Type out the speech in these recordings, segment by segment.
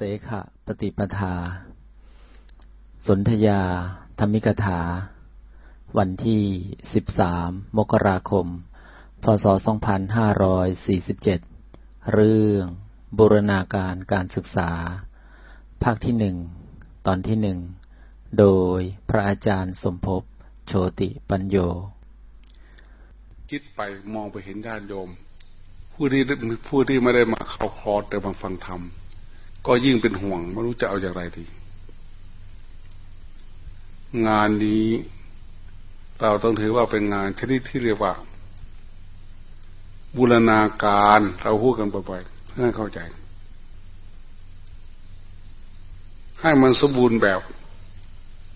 เสขะปฏิปทา สนธยา ธรรมิกถา วันที่ 13 มกราคม พศ 2547 เรื่องบูรณาการการศึกษา ภาคที่หนึ่ง ตอนที่หนึ่ง โดยพระอาจารย์สมภพ โชติปัญโย คิดไปมองไปเห็นญาติโยม ผู้ที่ผู้ที่ไม่ได้มาเข้าคอร์สแต่มาฟังธรรม ก็ยิ่งเป็นห่วงไม่รู้จะเอาอย่างไรดี งานนี้เราต้องถือว่าเป็นงานชนิดที่เรียกว่า บูรณาการเราพูดกันบ่อยๆให้เข้าใจ ให้มันสมบูรณ์แบบ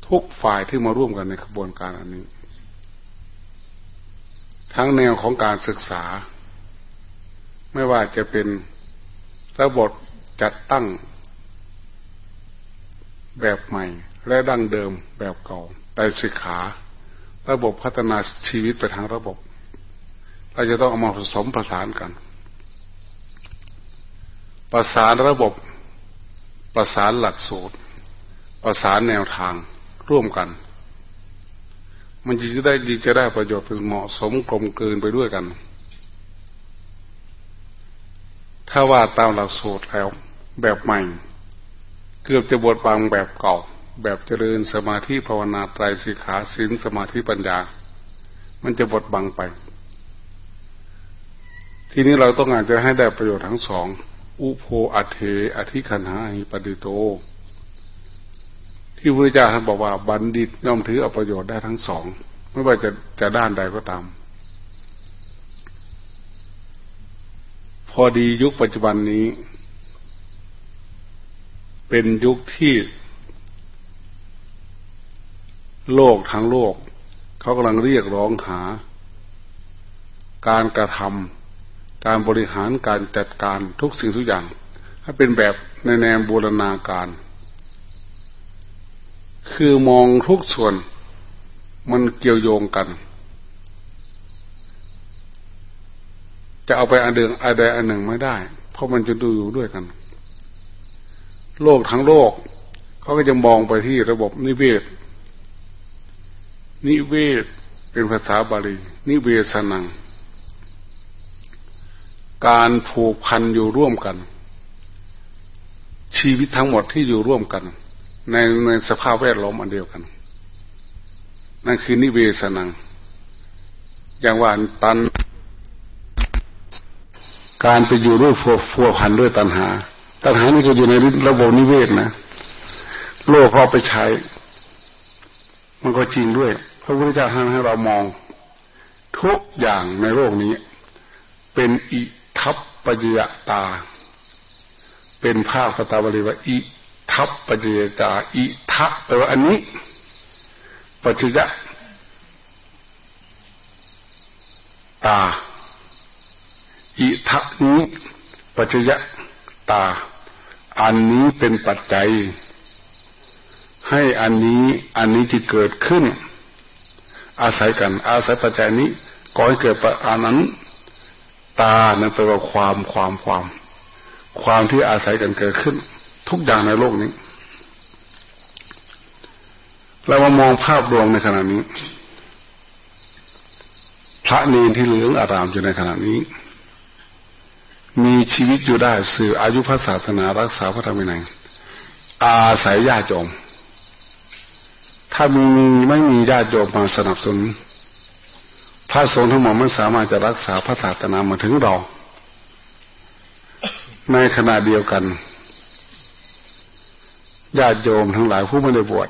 ทุกฝ่ายที่มาร่วมกันในกระบวนการอันนี้ ทั้งแนวของการศึกษา ไม่ว่าจะเป็นระบบ จัดตั้งแบบใหม่ และดั้งเดิมแบบเก่าไตสิกขาระบบพัฒนาชีวิตไปทางระบบ เราจะต้องเอามาผสมประสานกัน ประสานระบบ ประสานหลักสูตร ประสานแนวทางร่วมกัน มันจะได้ดีจะได้ประโยชน์เป็นเหมาะสมกลมกลืนไปด้วยกัน ถ้าว่าตามหลักสูตรแล้ว แบบใหม่ เกือบจะบทบางแบบเก่า แบบเจริญสมาธิภาวนาไตรสิกขาสินสมาธิปัญญา มันจะบทบังไป ทีนี้เราต้องการจะให้ได้ประโยชน์ทั้งสองอุโพอเทอธิคันหาหิปดิโต ที่พระเจ้าท่านบอกว่าบัณฑิตย่อมถือเอาประโยชน์ได้ทั้งสอง ไม่ว่าจะจะด้านใดก็ตาม พอดียุคปัจจุบันนี้ เป็นยุคที่โลกทั้งโลก เขากำลังเรียกร้องหา การกระทำการบริหารการจัดการทุกสิ่งทุกอย่าง ให้เป็นแบบในแนวบูรณาการ คือมองทุกส่วนมันเกี่ยวโยงกัน จะเอาไปอันเดิมอันใดอันหนึ่งไม่ได้ เพราะมันจะดูอยู่ด้วยกัน โลกทั้งโลก เขาก็จะมองไปที่ระบบนิเวศ นิเวศเป็นภาษาบาลี นิเวศนัง การผูกพันอยู่ร่วมกัน ชีวิตทั้งหมดที่อยู่ร่วมกัน ในในสภาพแวดล้อมอันเดียวกัน นั่นคือนิเวศนัง อย่างว่าตัน การไปอยู่ด้วยฟัวพันด้วยตันหา ตัณหานี่ก็อยู่ในระบบนิเวศนะ โลกเขาไปใช้ มันก็จริงด้วย พระพุทธเจ้าท่านให้เรามอง ทุกอย่างในโลกนี้ เป็นอิทัพปัจยตา เป็นภาพตาบาลีว่าอิทัพปัจยตา อิทะแปลว่าอันนี้ ปัจจยะตา อิทะนี้ ปัจจยะตา อันนี้เป็นปัจจัย ให้อันนี้อันนี้ที่เกิดขึ้น อาศัยกัน อาศัยปัจจัยนี้ก่อให้เกิดอันนั้น ตานั่นแปลว่าความความความ ความที่อาศัยกันเกิดขึ้น ทุกอย่างในโลกนี้เรามามองภาพรวมในขณะนี้ พระเนรที่เหลืองอารามอยู่ในขณะนี้ มีชีวิตอยู่ได้สื่ออายุพระศาสนารักษาพระธรรมวินัยอาศัยญาติโยมถ้ามีไม่มีญาติโยมมาสนับสนุนพระสงฆ์ทั้งหมดไม่สามารถจะรักษาพระศาสนามาถึงเราในขณะเดียวกันญาติโยมทั้งหลายผู้ไม่ได้บวช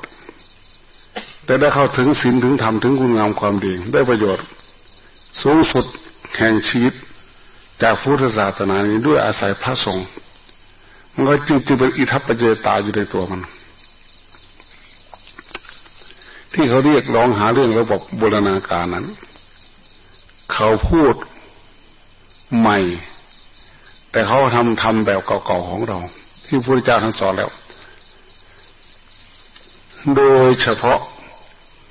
แต่ได้เข้าถึงศีลถึงธรรมถึงคุณงามความดีได้ประโยชน์ สูงสุดแห่งชีวิต จากพุทธศาสนานี้ด้วยอาศัยพระสงฆ์มันก็จึงจึงเป็นอิทัปปเจตาอยู่ในตัวมัน ที่เขาเรียกร้องหาเรื่องระบบบูรณาการนั้น เขาพูดใหม่ แต่เขาทำทำแบบเก่าๆของเรา ที่พระพุทธเจ้าท่านสอนแล้ว โดยเฉพาะ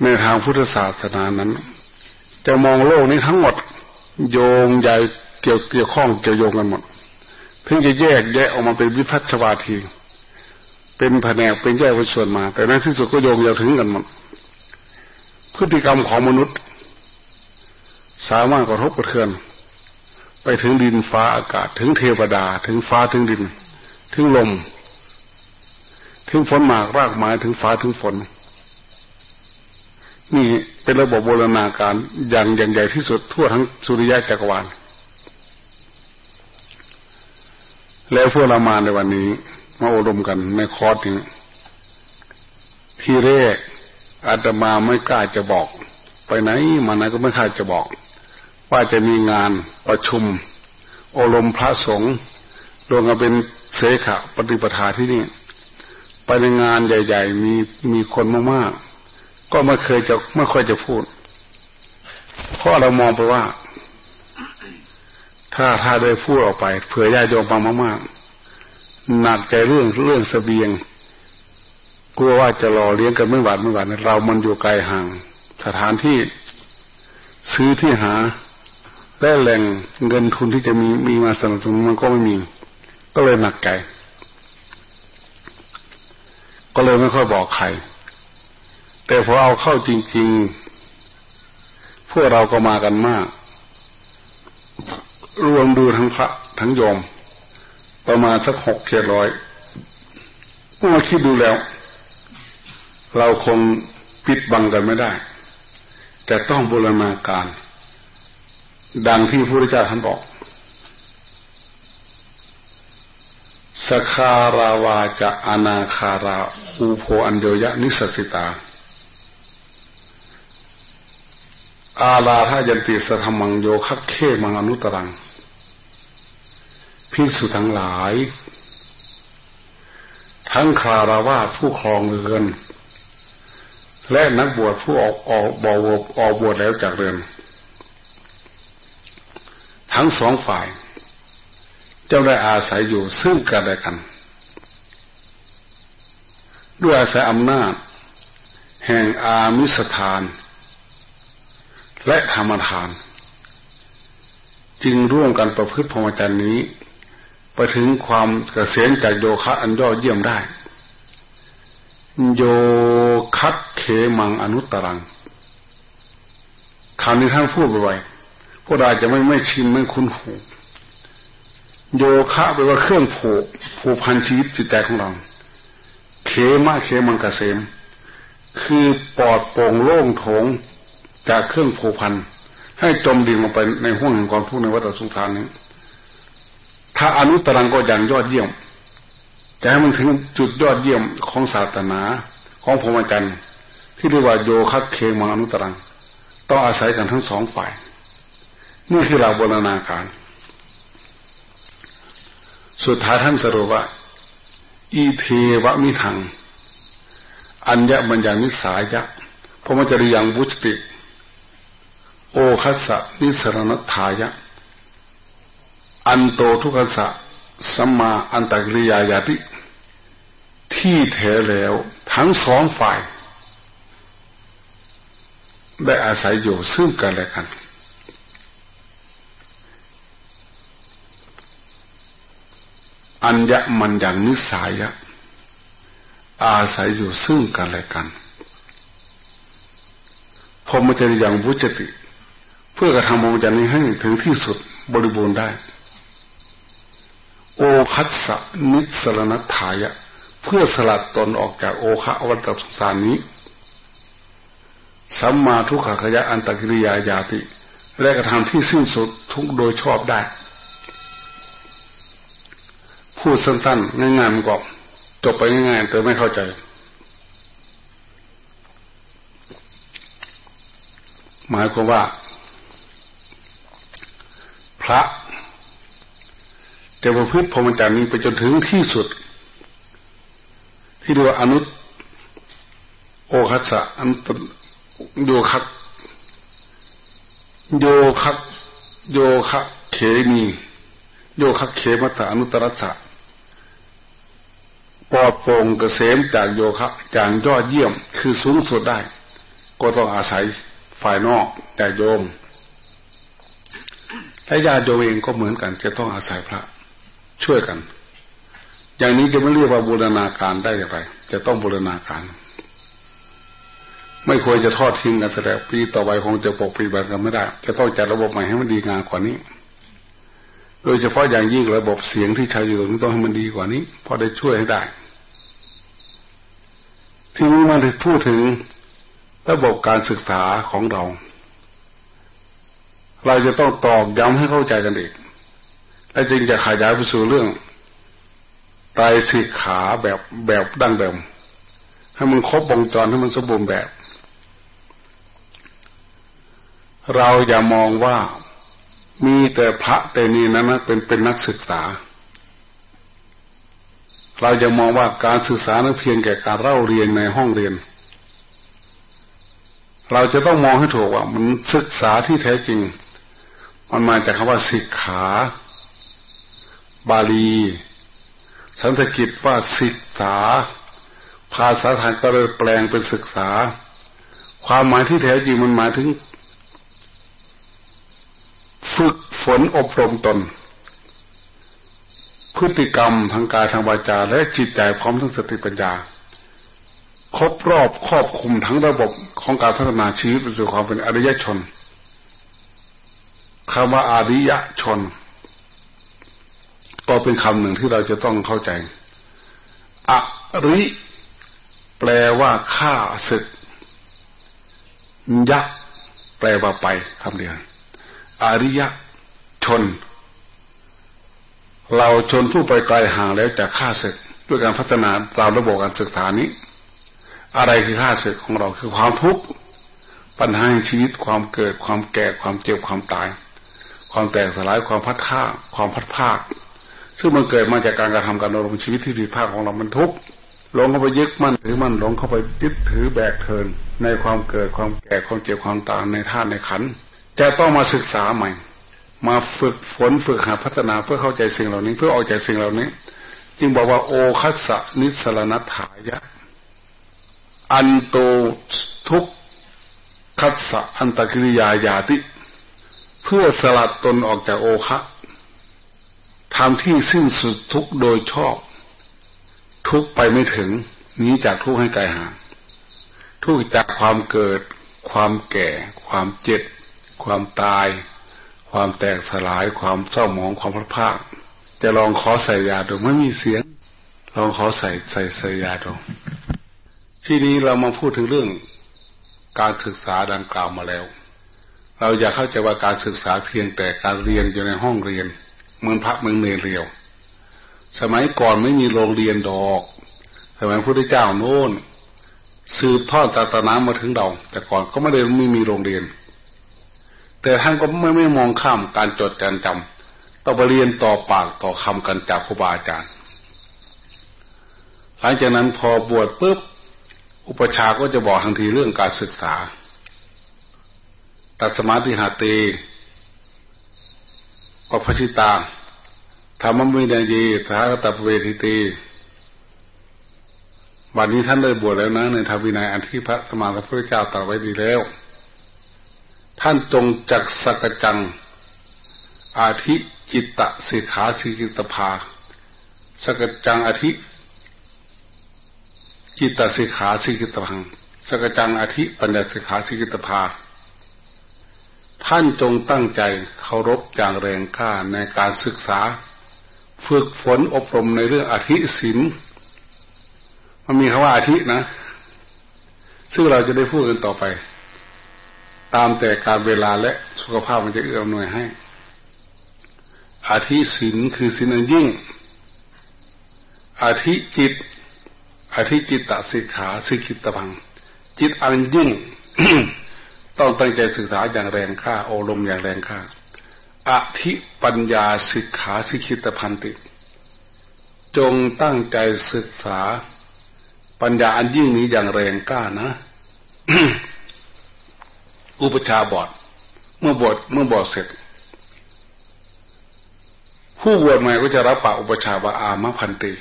ในทางพุทธศาสนานั้น จะมองโลกนี้ทั้งหมด โยงใหญ่ เกี่ยวเกี่ยวข้องเกี่ยวโยงกันหมดถึงจะแยกแยะออกมาเป็นวิพัฒชวาที เป็นแผนกเป็นแยกเป็นส่วนมา แต่ในที่สุดก็โยงยาวถึงกันหมดพฤติกรรมของมนุษย์ สามารถกระทบกระเทือน ไปถึงดินฟ้าอากาศถึงเทวดา ถึงฟ้าถึงดิน ถึงลม ถึงฝนหมากรากไม้ถึงฟ้าถึงฝน นี่เป็นระบบโบราณาการอย่างอย่างใหญ่ที่สุดทั่วทั้งสุริยะจักรวาล แล้วพวกเรามาในวันนี้ มาอบรมกันในคอร์สนี้ที่แรกอาตมาไม่กล้าจะบอก ไปไหนมาไหนก็ไม่กล้าจะบอก ว่าจะมีงานประชุมอบรมพระสงฆ์รวมกันเป็นเสขะปฏิปทาที่นี่ ไปในงานใหญ่ ๆ มีมีคนมากๆก็ไม่เคยจะไม่ค่อยจะพูด เพราะเรามองไปว่า ถ้าถ้าได้พูดออกไปเผื่อญาติโยมฟังมากๆหนักใจเรื่องเรื่องสเสบียงกลัวว่าจะรอเลี้ยงกันไม่หวานไม่หวานเรามันอยู่ไกลห่าง สถานที่ซื้อที่หาและแหล่งเงินทุนที่จะมีมีมาสนับสนุนมันก็ไม่มี ก็เลยหนักใจก็เลยไม่ค่อยบอกใคร แต่พอเอาเข้าจริง ๆ พวกเราก็มากันมาก รวมดูทั้งพระทั้งโยม ประมาณสักหกเจ็ดร้อยเมื่อคิดดูแล้ว เราคงปิดบังกันไม่ได้ แต่ต้องบูรณาการ ดังที่พระพุทธเจ้าท่านบอกสคาราวาจะอนาคาราอูโพอันเดยยะนิสสิตา อาลาทายันติสธรรมังโยคัเคมังอนุตรังพิสุทั้งหลาย ทั้งคาราวาผู้ครองเรือน และนักบวชผู้ออกออกบวชออกบวชแล้วจากเรือน ทั้งสองฝ่าย เจะได้อาศัยอยู่ซึ่งกันและกัน ด้วยอาศัยอำนาจ แห่งอามิสถาน และธรรมทาน จึงร่วมกันประพฤติพรหมจรรย์นี้ไปถึงความเกษมจากโยคะอันยอดเยี่ยมได้ โยคัดเขมังอนุตรังคำนี้ท่านพูดไปไว้พวกเราจะไม่ไม่ชินไม่คุ้นหูโยคะแปลว่าเครื่องผูกผูกพันชีวิตจิตใจของเรา เขมาเขมังกเกษม คือปลอดโปร่งโล่งโถง จากเครื่องผูกพันให้จมดิ่งลงไปในห้วงแห่งความทุกข์ในวัฏสงสารนี้ ถ้าอนุตรังก็อย่างยอดเยี่ยมจะให้มันถึงจุดยอดเยี่ยมของศาสนาของพรหมจรรย์ที่เรียกว่าโยคะเคมังอนุตรัง ต้องอาศัยกันทั้งสองฝ่าย นี่คือเราบรณาการ สุดท้ายท่านสรุปว่าอีเทวมิทัง อัญญมัญญานิสายะพรหมจริยังบุจติ โอคัสสะนิสรณทายะ อันโตทุกัสสะสัมมาอันตกริยายาติ ที่แท้แล้วทั้งสองฝ่าย ได้อาศัยอยู่ซึ่งกันและกันอัญญมันอย่างนิสัยอาศัยอยู่ซึ่งกันและกันพรมจริอย่างวุจติ เพื่อกระทำมรมจรนี้ให้ถึงที่สุดบริบูรณ์ได้ โอคัสสนิสรณทายะ เพื่อสลัดตนออกจากโอคะวัฏสงสารนี้ สัมมาทุกขขยะอันตกิริยาญาติ และกระทำที่สิ้นสุดทุกโดยชอบได้ พูดสั้นๆง่ายๆมันก็จบไปง่ายๆแต่ไม่เข้าใจหมายความว่า ระจะประพฤติพรหมจรรย์นี้ไปจนถึงที่สุด ที่เรียกว่าอนุโอคัสสะอันโยคักโยคักโยคะเขมีโยคักเขมัตตอนุตรัสสะปลอดโปร่งเกษมจากโยคะอย่างยอดเยี่ยมคือสูงสุดได้ ก็ต้องอาศัยฝ่ายนอกแต่โยม และญาติโยมเองก็เหมือนกัน จะต้องอาศัยพระ ช่วยกัน อย่างนี้จะไม่เรียกว่าบูรณาการได้อย่างไร จะต้องบูรณาการ ไม่ควรจะทอดทิ้งกันแสดงปีต่อไปคงจะปกปิดแบบกันไม่ได้ จะต้องจัดระบบใหม่ให้มันดีงามกว่านี้ โดยเฉพาะอย่างยิ่งระบบเสียงที่ใช้อยู่ตรงนี้ต้องให้มันดีกว่านี้พอได้ช่วยให้ได้ ที่นี้มันพูดถึงระบบการศึกษาของเรา เราจะต้องตอกย้ำให้เข้าใจกันอีก และจึงจะขยายไปสู่เรื่องไตรสิกขาแบบแบบดั้งเดิมให้มันครบวงจรให้มันสมบูรณ์แบบ เราอย่ามองว่ามีแต่พระแต่นี้นั้นเป็นเป็นนักศึกษา เราจะมองว่าการศึกษานั้นเพียงแก่การเล่าเรียนในห้องเรียน เราจะต้องมองให้ถูกว่ามันศึกษาที่แท้จริง มันมาจากคำว่าศิกขา บาลี สันสกิตว่าศึกษา ภาษาไทยก็เลยแปลงเป็นศึกษา ความหมายที่แท้จริงมันหมายถึง ฝึกฝนอบรมตน พฤติกรรมทางกายทางวาจา และจิตใจพร้อมทั้งสติปัญญา ครบรอบครอบคุมทั้งระบบของการพัฒนาชีวิตไปสู่ความเป็นอริยชน คำว่าอาริยชน ก็เป็นคำหนึ่งที่เราจะต้องเข้าใจอริแปลว่าข้าศึก ยักษ์แปลว่าไปคำเดียวอริยชน เราชนผู้ไปไกลห่างแล้วจากข้าศึก ด้วยการพัฒนาตามระบบการศึกษานี้ อะไรคือข้าศึกของเราคือความทุกข์ปัญหาชีวิตความเกิดความแก่ความเจ็บความตาย ความแตกสลายความพัดฆ่าความพัดภาค ซึ่งมันเกิดมาจากการกระทำการดำรงชีวิตที่ผิดพลาดของเรามันทุกข์หลงเข้าไปยึดมั่นถือมันหลงเข้าไปยึดถือแบกเทิน ในความเกิดความแก่ความเจ็บความตายในธาตุในขันจะต้องมาศึกษาใหม่ มาฝึกฝนฝึกหาพัฒนาเพื่อเข้าใจสิ่งเหล่านี้เพื่อออกจากสิ่งเหล่านี้ จึงบอกว่าโอคัสสนิสรณถายะ อันโตทุกคัสสะอันตกิริยายาติ เพื่อสลัดตนออกจากโอคะทำที่สิ้นสุดทุกโดยชอบ ทุกไปไม่ถึงนี้จากทุกให้ไกลห่างทุกจากความเกิด ความแก่ ความเจ็บ ความตาย ความแตกสลาย ความเศร้าหมองความพลาดพลาดจะลองขอใส่ยาดูไม่มีเสียง ลองขอใส่ใส่ใส่ยาดูที่นี้เรามาพูดถึงเรื่องการศึกษาดังกล่าวมาแล้ว เราอยากเข้าใจว่าการศึกษาเพียงแต่การเรียนอยู่ในห้องเรียนเมืองพระเมืองเนรเรียว สมัยก่อนไม่มีโรงเรียนดอก สมัยพระพุทธเจ้าโน้นสืบทอดศาสนามาถึงเรา แต่ก่อนก็ไม่ได้ไม่มีโรงเรียน แต่ท่านก็ไม่ไม่มองข้ามการจดการจำต้องไปเรียนต่อปากต่อคำกันจากครูบาอาจารย์ หลังจากนั้นพอบวชปุ๊บอุปชาก็จะบอกทันทีเรื่องการศึกษา ตัดสมาธิหาตีปพชิตาธรรมวินัยีทากตปเวทิตีวันนี้ท่านได้บวชแล้วนะ ในธรรมวินัยอันที่พระสมานพระพุทธเจ้าตรัสไว้ดีแล้ว ท่านจงจักสกจัง อาทิจิตตะสิขาสิกิตภา สกจังอาทิจิตตสิขาสิกิตพัง สกจังอาทิปัญญาสิขาสิกิตภา ท่านจงตั้งใจเคารพอย่างแรงกล้าในการศึกษา ฝึกฝนอบรมในเรื่องอธิศินมันมีคำว่าอาธินะ ซึ่งเราจะได้พูดกันต่อไป ตามแต่การเวลาและสุขภาพมันจะเอื้อมหน่วยให้ อาธิศินคือศินอันยิ่ง อาธิจิต อาธิจิตตสิกขาสิกิตพัง จิตอันยิ่ง ต้องตั้งใจศึกษาอย่างแรงค่าโอลมอย่างแรงค่าอธิปัญญาสิกขาสิกิตพันติ จงตั้งใจศึกษา ปัญญาอันยิ่งนี้อย่างแรงกล้านะ อุปชาบอดเมื่อบวชเมื่อบวชเสร็จ ผู้บวชใหม่ก็จะรับปากอุปชาบาอามะพันติ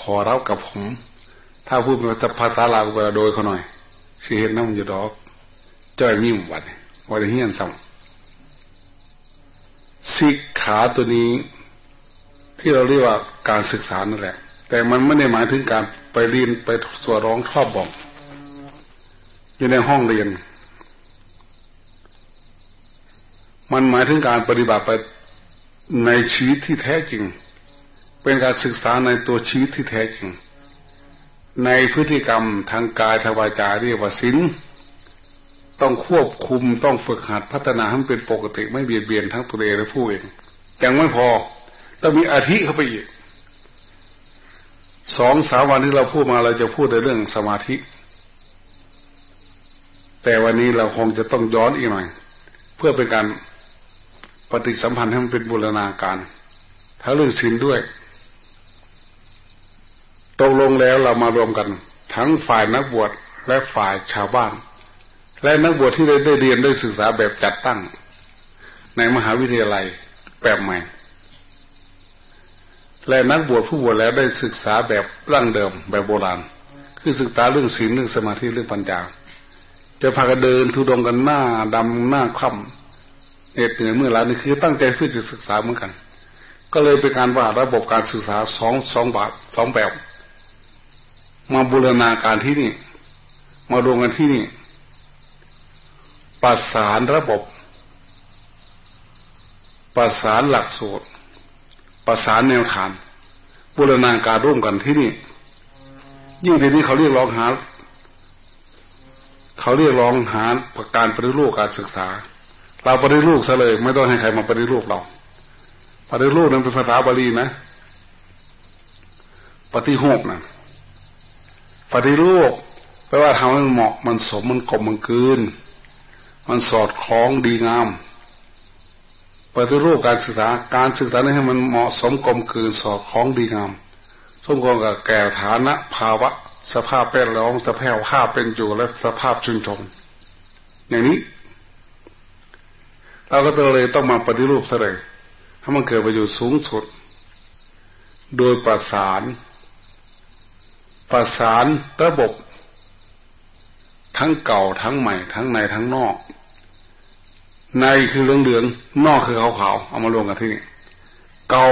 ขอรับกับผม ถ้าพูดเป็นภาษาลาวไปโดยเขาหน่อยสิเห็นน้ำอยู่ดอก จ้อยมีมวัดวัดเฮียนสังสิกขาตัวนี้ ที่เราเรียกว่าการศึกษานั่นแหละ แต่มันไม่ได้หมายถึงการไปเรียนไปสวดร้องชอบบอกอยู่ในห้องเรียน มันหมายถึงการปฏิบัติไปในชีวิตที่แท้จริง เป็นการศึกษาในตัวชีวิตที่แท้จริง ในพฤติกรรมทางกายทวาจาเรียกว่าศีล ต้องควบคุมต้องฝึกหัดพัฒนาให้เป็นปกติ ไม่เบียดเบียนทั้งตัวเองและผู้เองยังไม่พอต้องมีอาธิเข้าไปอีกสองสามวันที่เราพูดมาเราจะพูดในเรื่องสมาธิ แต่วันนี้เราคงจะต้องย้อนอีกหน่อย เพื่อเป็นการปฏิสัมพันธ์ให้มันเป็นบูรณาการทั้งเรื่องศีลด้วยตกลงแล้วเรามารวมกัน ทั้งฝ่ายนักบวชและฝ่ายชาวบ้าน และนักบวชที่ได้ได้เรียนได้ศึกษาแบบจัดตั้ง ในมหาวิทยาลัยแบบใหม่ และนักบวชผู้บวชแล้วได้ศึกษาแบบร่างเดิมแบบโบราณ คือศึกษาเรื่องศีลเรื่องสมาธิเรื่องปัญญาจะพากันเดินทุดงกันหน้าดำหน้าค่ำเหน็ดเหนื่อยเมื่อไรนี่คือตั้งใจเพื่อจะศึกษาเหมือนกัน ก็เลยเป็นการว่าระบบการศึกษาสองสองบาทสองแบบ มาบูรณาการที่นี่ มารวมกันที่นี่ ประสานระบบ ประสานหลักสูตร ประสานแนวทางบูรณาการร่วมกันที่นี่ ยิ่งทีนี้เขาเรียกร้องหา เขาเรียกร้องหาประการปฏิรูปการศึกษา เราปฏิรูปซะเลย ไม่ต้องให้ใครมาปฏิรูปเราปฏิรูปนั้นเป็นภาษาบาลีนะ ปฏิโหกนะปฏิรูปแปลว่าทำให้มันเหมาะมันสมมันกลมมันกืน มันสอดคล้องดีงามปฏิรูปการศึกษาการศึกษาให้มันเหมาะสมกลมกลืนสอดคล้องดีงามสมควรกับแก่ฐานะภาวะ สภาพเป็นร้องสภาพภาพเป็นอยู่และสภาพชุนชนอย่างนี้ เราก็เลยต้องมาปฏิรูปซะเลยให้มันเกิดประโยชน์สูงสุด โดยประสาน ประสานระบบ ทั้งเก่าทั้งใหม่ ทั้งในทั้งนอก ในคือเหลืองเหลืองนอกคือขาวขาวเอามารวมกันที่นี่เกา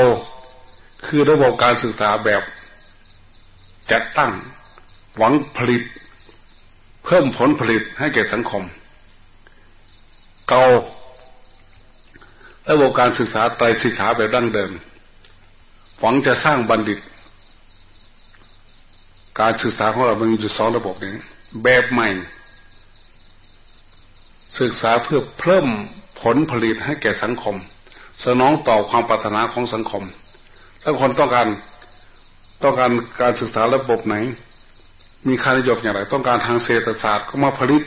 คือระบบการศึกษาแบบจัดตั้งหวังผลิต เพิ่มผลผลิตให้แก่สังคม เก่าระบบการศึกษาไตรศึกษาแบบดั้งเดิม หวังจะสร้างบัณฑิต การศึกษาของเรามันมีอยู่สองระบบนี้ แบบใหม่ ศึกษาเพื่อเพิ่มผลผลิตให้แก่สังคม สนองต่อความปรารถนาของสังคมสังคมต้องการต้องการการศึกษาระบบไหน มีค่านิยมอย่างไร ต้องการทางเศรษฐศาสตร์ก็มาผลิต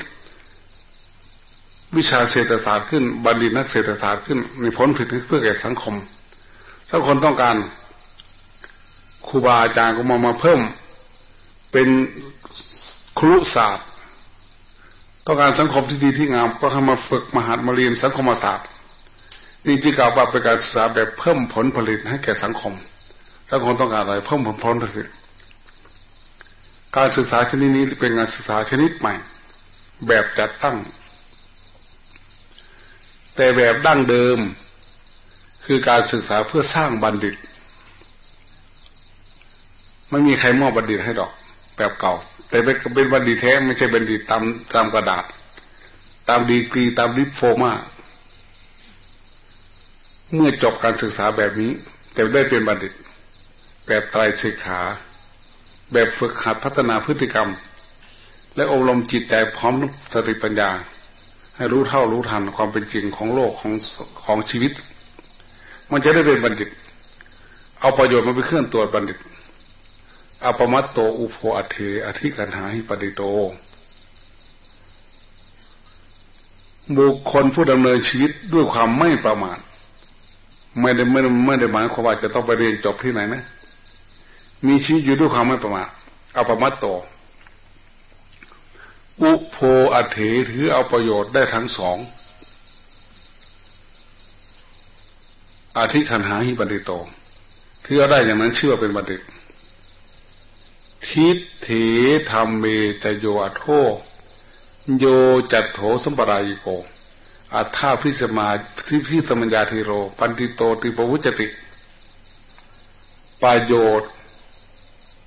วิชาเศรษฐศาสตร์ขึ้นบัณฑิตนักเศรษฐศาสตร์ขึ้นมีผลผลิตเพื่อแก่สังคมถ้าคนต้องการครูบาอาจารย์ก็มามาเพิ่ม เป็น รุศาสตร์ ต้องการสังคมที่ดีที่งามก็ทำมาฝึกมหามาเรียนสังคมศาสตร์นี่ที่กล่าวว่าเป็นการศึกษาแบบเพิ่มผลผลิตให้แก่สังคม สังคมต้องการอะไรเพิ่มผลผลผลิต การศึกษาชนิดนี้เป็นการศึกษาชนิดใหม่ แบบจัดตั้ง แต่แบบดั้งเดิม คือการศึกษาเพื่อสร้างบัณฑิต ไม่มีใครมอบบัณฑิตให้ดอก แบบเก่า แต่เป็นบัณฑิตแท้ไม่ใช่บัณฑิตตามตามกระดาษ ตามดีกรีตามดิปโฟมาเมื่อจบการศึกษาแบบนี้จะได้เป็นบัณฑิต แบบไตรสิกขาแบบฝึกหัดพัฒนาพฤติกรรม และอบรมจิตใจพร้อมสติปัญญา ให้รู้เท่ารู้ทันความเป็นจริงของโลกของของชีวิต มันจะได้เป็นบัณฑิต เอาประโยชน์มาเป็นเครื่องตรวจบัณฑิต อปมัตโตอุโภอเทอธิกันหาหิปติโต บุคคลผู้ดำเนินชีวิตด้วยความไม่ประมาทไม่ได้ไม่ไม่ได้หมายความว่าจะต้องไปเรียนจบที่ไหนนะ มีชีวิตอยู่ด้วยความไม่ประมาทอปมัตโตอุโภอเถถือเอาประโยชน์ได้ทั้งสองอธิคันหาหิปติโตถือเอาได้อย่างนั้นเชื่อเป็นบัณฑิต ทิฏฐิธรรมเมจโยอโทโยจัตโถสัมปรายโกอัตถาภิสมาทิภิสมยาธีโร ปัณฑิโตติปวุจจติ ประโยชน์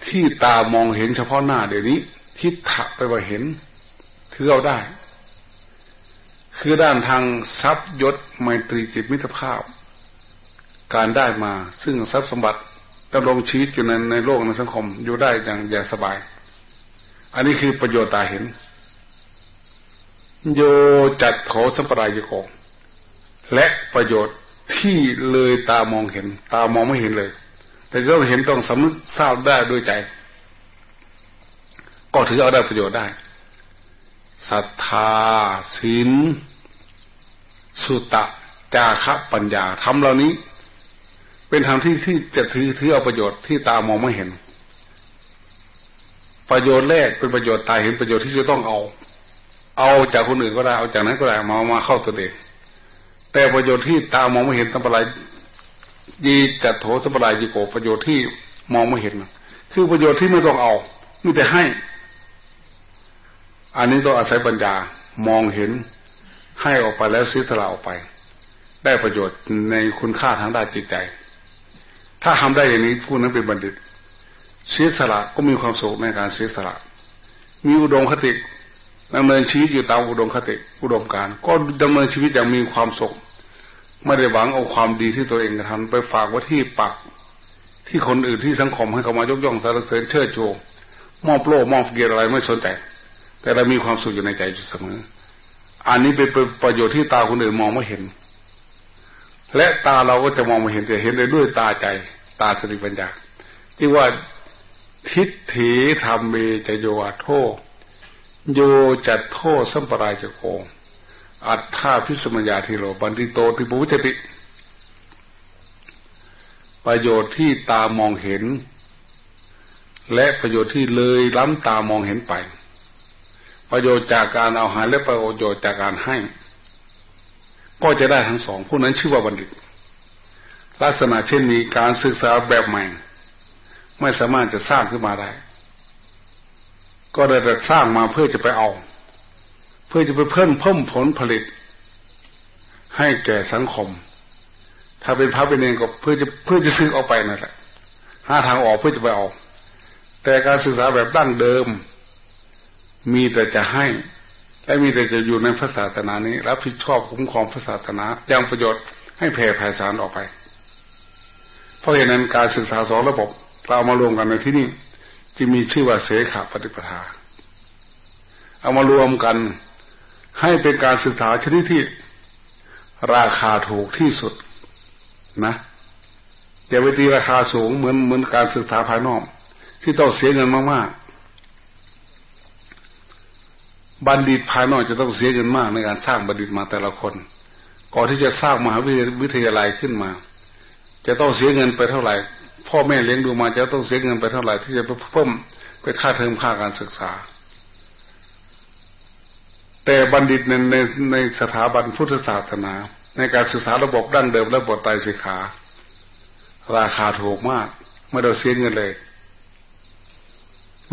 ที่ตามองเห็นเฉพาะหน้าเดี๋ยวนี้ ทิฏฐะแปลว่าเห็นถือเอาได้ คือด้านทางทรัพย์ยศไมตรีจิตมิตรภาพ การได้มาซึ่งทรัพย์สมบัติ ดำรงชีวิตอยู่ในในโลกในสังคมอยู่ได้อย่างอย่างสบาย อันนี้คือประโยชน์ตาเห็น โยจัดโถสัมปรายโกและประโยชน์ที่เลยตามองเห็น ตามองไม่เห็นเลย แต่เราเห็นต้องสำนึกทราบได้ด้วยใจ ก็ถือเอาได้ประโยชน์ได้ศรัทธาศีลสุตะ จาคะปัญญาทำเหล่านี้ เป็นธรรมที่ที่จะถือถือเอาประโยชน์ที่ตามองไม่เห็น ประโยชน์แรกเป็นประโยชน์ตาเห็นประโยชน์ที่จะต้องเอา เอาจากคนอื่นก็ได้เอาจากนั้นก็ได้มามาเข้าตัวเองแต่ประโยชน์ที่ตามองไม่เห็นสัมปรายยีจัดโถสัมปรายยีโกประโยชน์ที่มองไม่เห็นคือประโยชน์ที่ไม่ต้องเอามีแต่ให้ อันนี้ต้องอาศัยปัญญามองเห็นให้ออกไปแล้วซื้อสละออกไป ได้ประโยชน์ในคุณค่าทางด้านจิตใจ ถ้าทำได้อย่างนี้ผู้นั้นเป็นบัณฑิต เสียสละก็มีความสุขในการเสียสละ มีอุดมคติดำเนินชีวิตอยู่ตามอุดมคติอุดมการ ก็ดำเนินชีวิตอย่างมีความสุขไม่ได้หวังเอาความดีที่ตัวเองกระทำไปฝากไว้ที่ปักที่คนอื่นที่สังคมให้เขามายกย่องสรรเสริญเชิดชูมอบโล่มอบเกียรติอะไรไม่สนใจแต่เรามีความสุขอยู่ในใจอยู่เสมออันนี้เป็นประโยชน์ที่ตาคนอื่นมองไม่เห็น และตาเราก็จะมองม่เห็นแต่เห็นได้ด้วยตาใจ ตาสติปัญญาที่ว่าทิฏฐิธรรมเมจโยโทโยจัดโทสัมปรายจะโกอัตถาพิสมัญญาทิโรบันติโตติปุจติ ประโยชน์ที่ตามองเห็น และประโยชน์ที่เลยล้ำตามองเห็นไป ประโยชน์จากการเอาหาและประโยชน์จากการให้ ก็จะได้ทั้งสองผู้นั้นชื่อว่าบัณฑิต ลักษณะเช่นนี้การศึกษาแบบใหม่ ไม่สามารถจะสร้างขึ้นมาได้ ก็ได้แต่สร้างมาเพื่อจะไปเอา เพื่อจะไปเพิ่มเพิ่มผลผลิต ให้แก่สังคม ถ้าเป็นพระเป็นเองก็เพื่อจะเพื่อจะซื้อออกไปนั่นแหละหาทางออกเพื่อจะไปออกแต่การศึกษาแบบดั้งเดิม มีแต่จะให้ และมีแต่จะอยู่ในพระศาสนานี้ รับผิดชอบคุ้มครองพระศาสนายังประโยชน์ให้แผ่ไพศาลออกไป เพราะเหตุนั้นการศึกษาสองระบบ เรามารวมกันในที่นี้จะมีชื่อว่าเสขาปฏิปทา เอามารวมกันให้เป็นการศึกษาชนิดที่ราคาถูกที่สุดนะอย่าไปตีราคาสูงเหมือนเหมือนการศึกษาภายนอก ที่ต้องเสียเงินมากๆ บัณฑิตภายนอกจะต้องเสียเงินมากในการสร้างบัณฑิตมาแต่ละคน ก่อนที่จะสร้างมหาวิทยาลัยขึ้นมา จะต้องเสียเงินไปเท่าไหร่ พ่อแม่เลี้ยงดูมาจะต้องเสียเงินไปเท่าไหร่ ที่จะเพิ่มเป็นค่าเทอมค่าการศึกษา แต่บัณฑิตในในในสถาบันพุทธศาสนา ในการศึกษาระบบดั้งเดิมและบทไตรสิกขา ราคาถูกมาก ไม่ได้เสียเงินเลย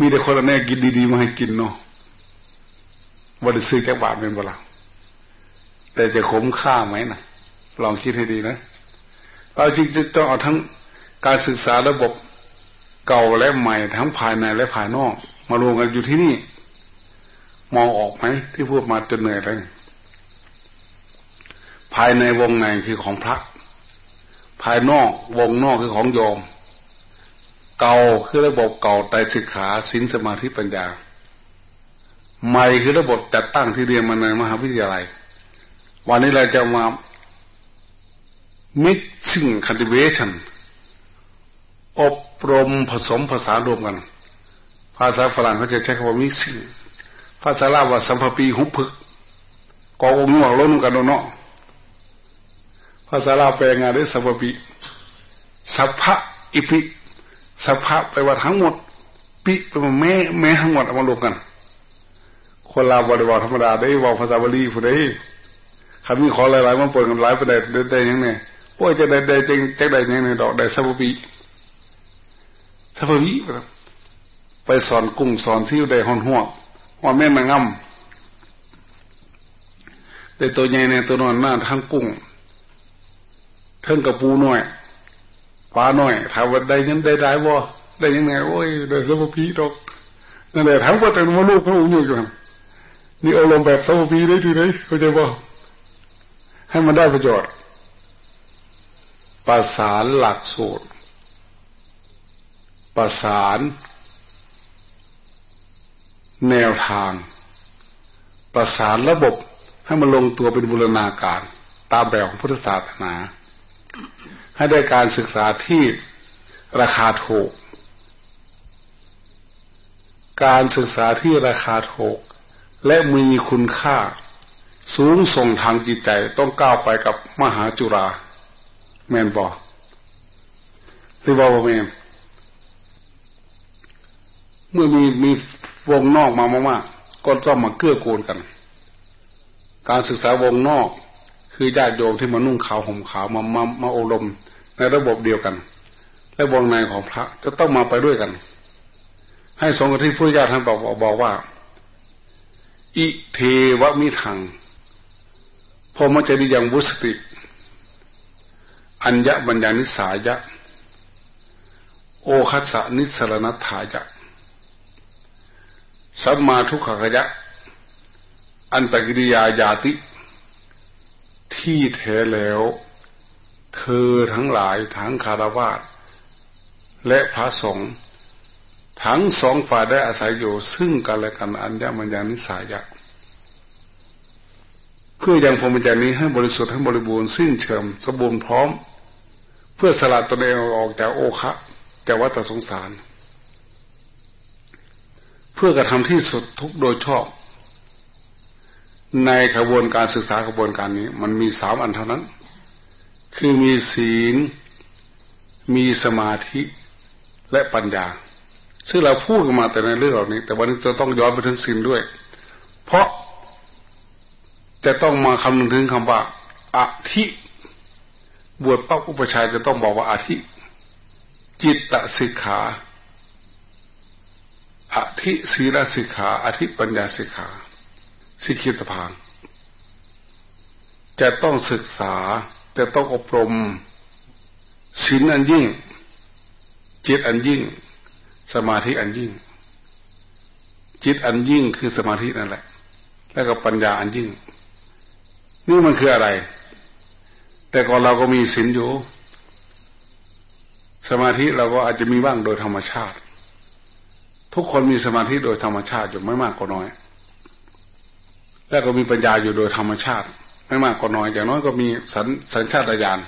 มีแต่คนละแน่กินดีๆมาให้กินเนาะ บริซื้อแกบาทเป็นเวลาแต่จะคมค่าไหมนะลองคิดให้ดีนะ เราจริงจะต้องเอาทั้งการศึกษาระบบเก่าและใหม่ทั้งภายในและภายนอก มารวมกันอยู่ที่นี่ มองออกไหมที่พูดมาจนเหนื่อยเลยภายในวงในคือของพระ ภายนอกวงนอกคือของโยม เก่าคือระบบเก่าไตสิกขาสินสมาธิปัญญา ใหม่คือระบบจัดตั้งที่เรียนมาในมหาวิทยาลัย วันนี้เราจะมา mixing cultivation อบรมผสมภาษารวมกัน ภาษาฝรั่งเขาจะใช้คำว่า mixing ภาษาลาวว่าสัมภปีหุบพึกกองงวงล้นกันเนาะภาษาลาวแปลงานได้สัมภปีสัพพะอิปิสัพพะไปว่าทั้งหมด ปิไปว่าแม่แม่ทั้งหมดเอามารวมกัน คนลาวบริวารธรรมดาได้ว่าภาษาบาลีผู้ใดคำนี้ขอหลายๆมันปิดกันหลายประเด็นได้ยังไงป่วยจะได้ได้จริงจะได้ยังไงดอกได้สัพปีสัพปีไปสอนกุ้งสอนที่ได้หอนหัวว่าแม่มันง่ำแต่ตัวใหญ่ในตัวนอนหน้าทั้งกุ้งทั้งกระปูหน้อยป้าหน่อยถามว่าได้ยังได้ได้บ่ได้ยังไงโอ้ยได้สมุพีดอกนั่นแหละถามว่าแต่ว่าลูกเขาอยู่อยู่ นี่อารมณ์แบบสมุพีได้ทีไหนเข้าใจบ่ให้มันได้ประโยชน์ประสานหลักสูตร ประสาน แนวทาง ประสานระบบให้มันลงตัวเป็นบูรณาการ ตามแบบของพุทธศาสนา ให้ได้การศึกษาที่ราคาถูก การศึกษาที่ราคาถูก และมีคุณค่า สูงส่งทางจิตใจต้องก้าวไปกับมหาจุฬาแมนบอกหรือว่าแมนเมื่อมีมีวงนอกมามากๆก็ต้องมาเกื้อกูลกัน การศึกษาวงนอก คือญาติโยมที่มานุ่งขาวห่มขาวมามามาอบรมในระบบเดียวกัน และวงในของพระจะต้องมาไปด้วยกัน ให้สงฆ์ที่ผู้ญาติท่านบอกบอกว่า อิเทวมิทังพอมจะดีอย่างวุสติ อัญญบัญญานิสายะ โอคัสสนิสรณถายะ สัมมาทุกขกยะ อันตกิริยาญาติ ที่แท้แล้ว เธอทั้งหลายทั้งคารวาสและพระสงฆ์ ทั้งสองฝ่ายได้อาศัยอยู่ ซึ่งกันและกันอัญญมัญญานิสายะเพื่อยังพรมจรรย์นี้ให้บริสุทธิ์ให้บริบูรณ์สิ้นเชิงสมบูรณ์พร้อม เพื่อสลัดตนเองออกจากโอคะจากวัฏสงสาร เพื่อกระทำที่สุดทุกโดยชอบ ในขบวนการศึกษากระบวนการนี้ มันมีสามอันเท่านั้น คือมีศีล มีสมาธิและปัญญา ซึ่งเราพูดกันมาแต่ในเรื่องเหล่านี้ แต่วันนี้จะต้องย้อนไปถึงศีลด้วย เพราะจะต้องมาคำนึงถึงคำว่าอาธิบวชปั๊บอุปชัยจะต้องบอกว่าอาทิจิตตสิกขาอธิศีลสิกขาอธิปัญญาสิกขา สิกิตพางจะต้องศึกษา จะต้องอบรมศีลอันยิ่งจิตอันยิ่ง สมาธิอันยิ่ง จิตอันยิ่งคือสมาธินั่นแหละ แล้วก็ปัญญาอันยิ่ง นี่มันคืออะไร แต่ก่อนเราก็มีศีลอยู่ สมาธิเราก็อาจจะมีบ้างโดยธรรมชาติ ทุกคนมีสมาธิโดยธรรมชาติอยู่ไม่มากก็น้อย แล้วก็มีปัญญาอยู่โดยธรรมชาติ ไม่มากก็น้อย อย่างน้อยก็มีสัญสัญชาตญาณ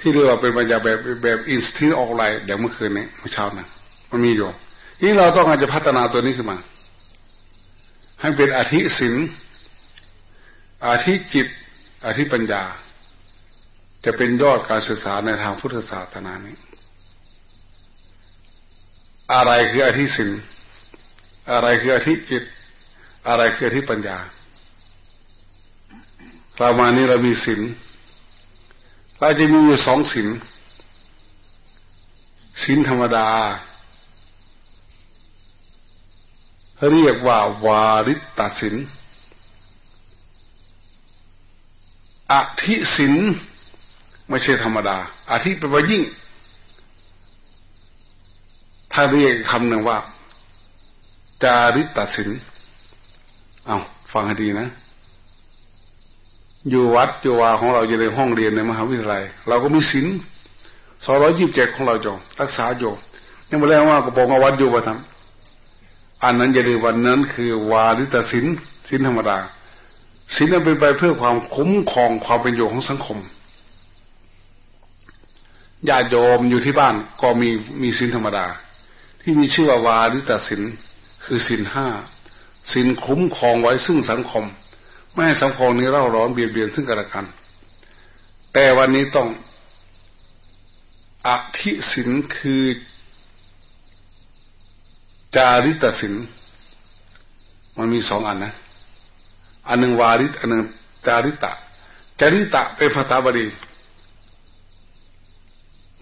ที่เรียกว่าเป็นปัญญาแบบแบบอินสติ้งออกไลน์เดี๋ยวเมื่อคืนนี้เมื่อเช้านะ มันมีอยู่นี่เราต้องการจะพัฒนาตัวนี้ขึ้นมา ให้เป็นอธิศิลอธิจิต อธิปัญญา จะเป็นยอดการศึกษาในทางพุทธศาสนานี้อะไรคืออธิสินอะไรคืออธิจิต อะไรคืออธิปัญญาเรามานี้เรามีสินเราจะมีอยู่สองสินสินธรรมดา เรียกว่าวาริตสินอธิสินไม่ใช่ธรรมดาอาทิตย์เป็นว่ายิ่ง ถ้าเรียกคำหนึ่งว่า จาริตสินเอาฟังให้ดีนะอยู่วัดอยู่วาของเราอยู่ในห้องเรียนในมหาวิทยาลัย เราก็มีศีลสองร้อยยี่สิบเจ็ดของเราจงรักษาโยยังไม่แล้วว่ากระบอกวัดอยู่ประทำ อันนั้นอย่าลืมวันนั้นคือวาริตสินสินธรรมดาสินนั้นเป็นไปเพื่อความคุ้มครองความเป็นอยู่ของสังคมญาติโยมอยู่ที่บ้านก็มีมีสินธรรมดา ที่มีชื่อว่าวาริตสินคือสินห้าสินคุ้มครองไว้ซึ่งสังคม ไม่ให้สังคมนี้เร่าร้อนเบียดเบียนซึ่งกันและกัน แต่วันนี้ต้องอธิสินคือ จาริตสินมันมีสองอันนะ อันหนึ่งวาริตอันหนึ่งจาริตะ จาริตะเป็นภาษาบาลี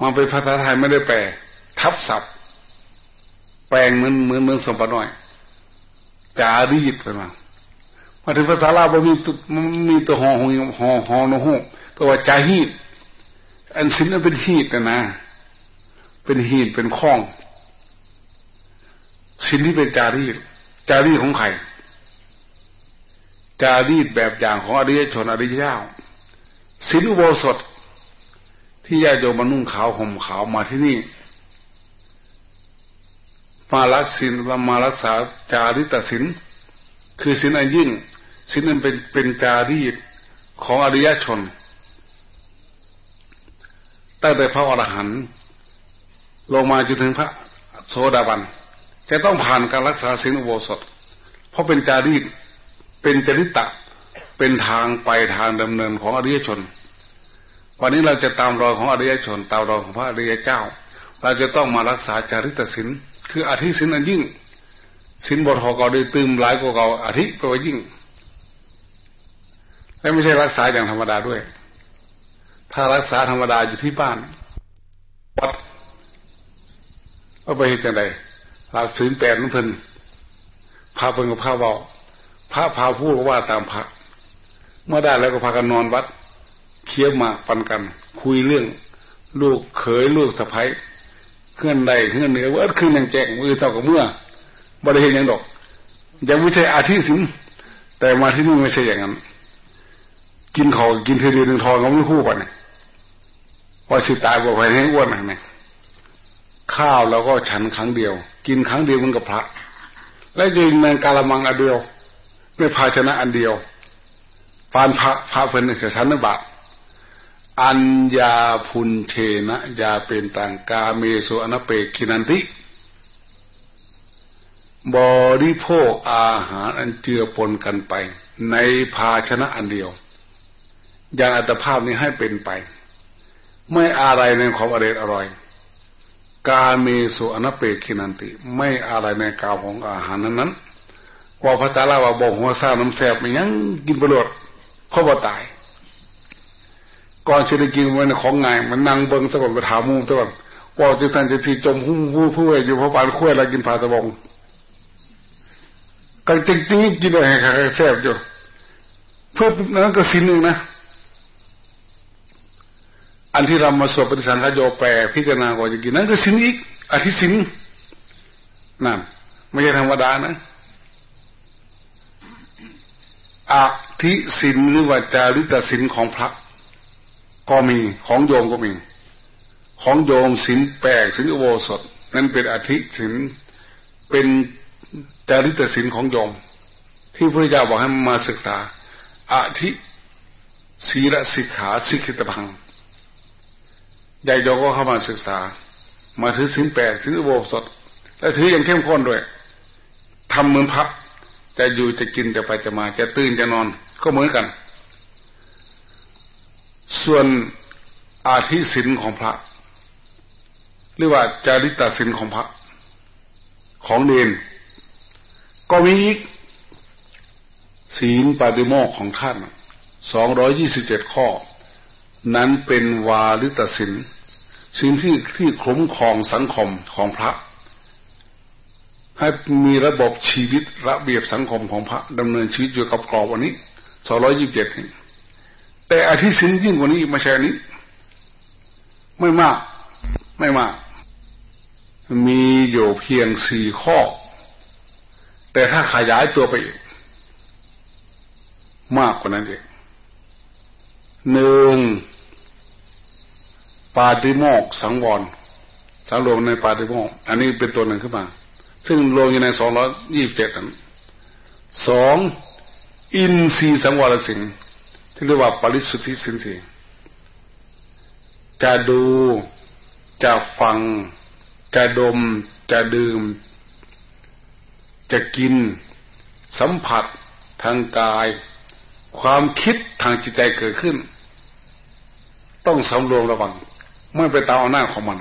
มันเป็นภาษาไทยไม่ได้แปล ทับศัพท์ แปลงเหมือนเหมือนเหมือนสมบัติน้อย จารีตไปมามาถึงภาษาลาวมันมีตัวมันมีตัวหอหอหอหอนหแปลว่าจาฮีตอันสินนั้นเป็นฮีตนะนะ เป็นหีดเป็นข้อง สินที่เป็นจารีตจารีตของใครจารีตแบบอย่างของอริยชนอริยเจ้าสินอุโบสถ ที่ญาติโยมมานุ่งขาวห่มขาวมาที่นี่ มารักสินมารักษาจาริตสินคือสินอันยิ่งสินนั้นเป็นเป็นจารีตของอริยชนตั้งแต่พระอรหันต์ลงมาจนถึงพระโสดาบัน จะต้องผ่านการรักษาศีลอุโบสถ เพราะเป็นจารีตเป็นจริตะเป็นทางไปทางดำเนินของอริยชน วันนี้เราจะตามรอยของอริยชน ตามรอยของพระอริยเจ้า เราจะต้องมารักษาจาริตศีลคืออธิศีลอันยิ่งศีลบทหอกาได้ตืมหลายกว่าเก่าอธิแปลว่ายิ่ง และไม่ใช่รักษาอย่างธรรมดาด้วย ถ้ารักษาธรรมดาอยู่ที่บ้านวัดก็ไปเห็นจังได หลักศีลแปดนั่นเพิ่นพาเพิ่นกับพาเบาพระพาพูดว่าตามพระเมื่อได้แล้วก็พากันนอนวัดเคี้ยวมาปันกัน คุยเรื่อง ลูกเขยลูกสะพ้ยเคลื่อนใดเคลื่อนเหนือว่าขึ้นยังแจกมือเท่ากับเมื่อบริเห็นยังดอก ยังไม่ใช่อาทิสินแต่มาที่นี่ไม่ใช่อย่างนั้นกินเขากินเทเดียวหนึ่งทองเขาไม่คู่กันว่าสิตายบอกไปให้อ้วนนะข้าวเราก็ฉันครั้งเดียว กินครั้งเดียวมันกับพระ และยิงแมงกาละมังอันเดียวไม่ภาชนะอันเดียวฟานพระพระเพิ่นคือสันนบาตอัญญาพุนเทนะยาเป็นต่างกาเมสุอนเปกินันติ บริโภคอาหารอันเจือปนกันไป ในภาชนะอันเดียว อย่างอัตภาพนี้ให้เป็นไป ไม่อะไรในความอร่อยอร่อย กาเมสุอนเปกินันติ ไม่อะไรในกาวของอาหารนั้นนั้นว่าพระตาลาว่าบอกหัวซ่าน้ำแสบมันยังกินประโยชน์เขาบ่ตาย ก่อนเศรษฐกิจมันของไงมันนั่งเบิ้งสะกดไปถามมูตะวันว่าจะทันจะทีจมหุ้มหู้ผู้อยู่เพราะปานคุ้ยแล้วกินผาตะบงกันจริงจริงกินอะไรแซ่บอยู่เพื่อนั้นก็สินหนึ่งนะ อันที่เรามาสวดปฏิสังขโยแปรพิจารณาก่อนจะกินนั่นก็สินอีกอธิสินนั่นไม่ใช่ธรรมดานะอธิสินหรือว่าจาริตสินของพระก็มีของโยมก็มี ของโยมสินแปลกสินอุโบสถ นั่นเป็นอธิสินเป็นจาริตสินของโยม ที่พระเจ้าบอกให้มาศึกษาอธิศีลสิกขาสิกิตพัง ใหญ่โยก็เข้ามาศึกษา มาถือสินแปดสินอุโบสถและถืออย่างเข้มข้นด้วยทำเหมือนพระจะอยู่จะกินจะไปจะมา จะตื่นจะนอนก็เหมือนกัน ส่วนอาธิศินของพระ หรือว่าจาริตศินของพระ ของเนนก็มีอีกศีลปฏิโมกของท่านสองร้อยี่สิบเจ็ดข้อ นั้นเป็นวาลิตศินสิ่งที่ที่คุ้มครองสังคมของพระ ให้มีระบบชีวิตระเบียบสังคมของพระดำเนินชีวิตอยู่กับกรอบวันนี้สองร้อยยี่สิบเจ็ดแต่อาทิสินยิ่งกว่านี้ไม่ใช่อันี้ ไม่มาก ไม่มาก มีอยู่เพียงสี่ข้อ แต่ถ้าขยายตัวไปอีกมากกว่านั้นเองหนึ่ง ปาติโมกสังวรสังรวมในปาติโมกอันนี้เป็นตัวหนึ่งขึ้นมา ซึ่งรวมอยู่ในสองร้อยยี่สิบเจ็ดนั้นสองอินทรีสังวรสิงที่เรียกว่าปริสุทธิสินสีจะดูจะฟัง จะดม จะดื่ม จะกิน สัมผัสทางกาย ความคิดทางจิตใจเกิดขึ้น ต้องสำรวมระวัง ไม่ไปตามอำนาจของมัน